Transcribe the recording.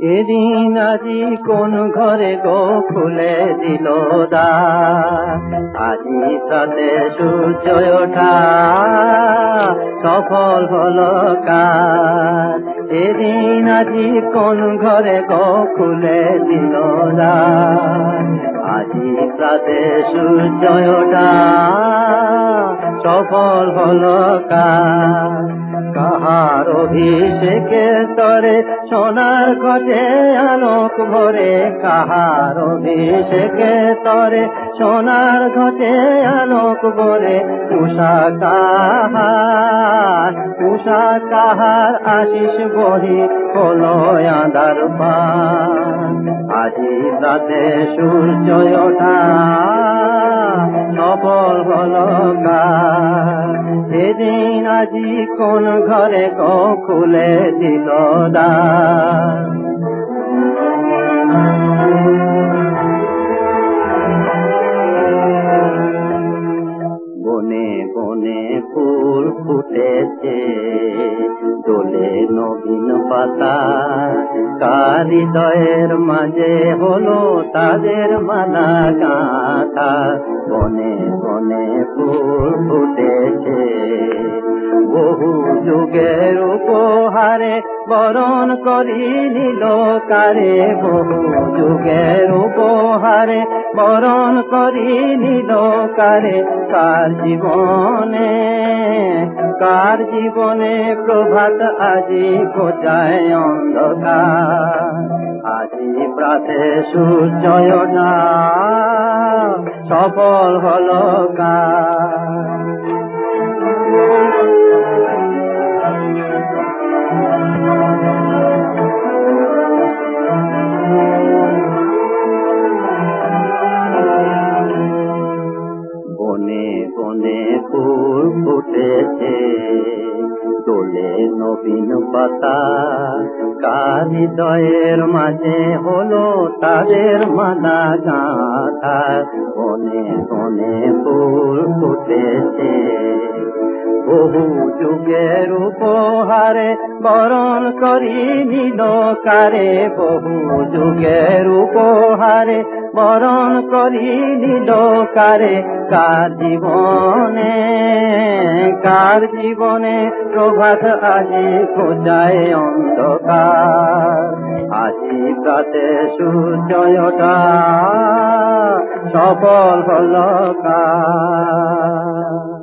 এদিন আজি কোন ঘরে গো খুলে দিল দ্বার আজি সাথে সূর্য ওঠা, সফল হলো এদিন আজি কোন ঘরে গো খুলে দিল দ্বার আজি সাথে সূর্য ওঠা, সফল হলো কাজ। কাহার অভিষেকে তরে সোনার ঘটে আলোক ভরে কাহার অভিষেকে তরে সোনার ঘটে আলোক ভরে, উষা কাহার উষা কাহার আশিস বহি হলো আদার আজি রাতে সূর্য ওঠা সফল হলো কার সেদিন আজি কোন ঘরে খুলে দিল দা বনে বনে ফুল ফুটেছে দোলে নবীন পাতা কার হৃদয়ের মাঝে হলো তাদের মালা গাঁথা। বনে বনে ফুল ফুটেছে, বহু যুগের উপহারে বরণ করি নিল কারে। বহু যুগের উপহারে বরণ করি নিল কারে, কার জীবনে কার জীবনে প্রভাত আজি কোচায় অন্ধকার। আজি প্রাতে সূর্যয় না সফল হল কার বনে ফুল ফুটেছে। দোলে নবীন পাতা কার হৃদয়ের মাঝে হলো তাদের মালা গাঁথা। বনে বনে ফুল ফুটেছে। বহু যুগের উপহারে বরণ করি নিল কারে বহু যুগের উপহারে বরণ করি নিল কারে কার জীবনে কার জীবনে প্রভাত আজি খোঁজায় অন্ধকার? আজি প্রাতে সূর্য সফল হল কার?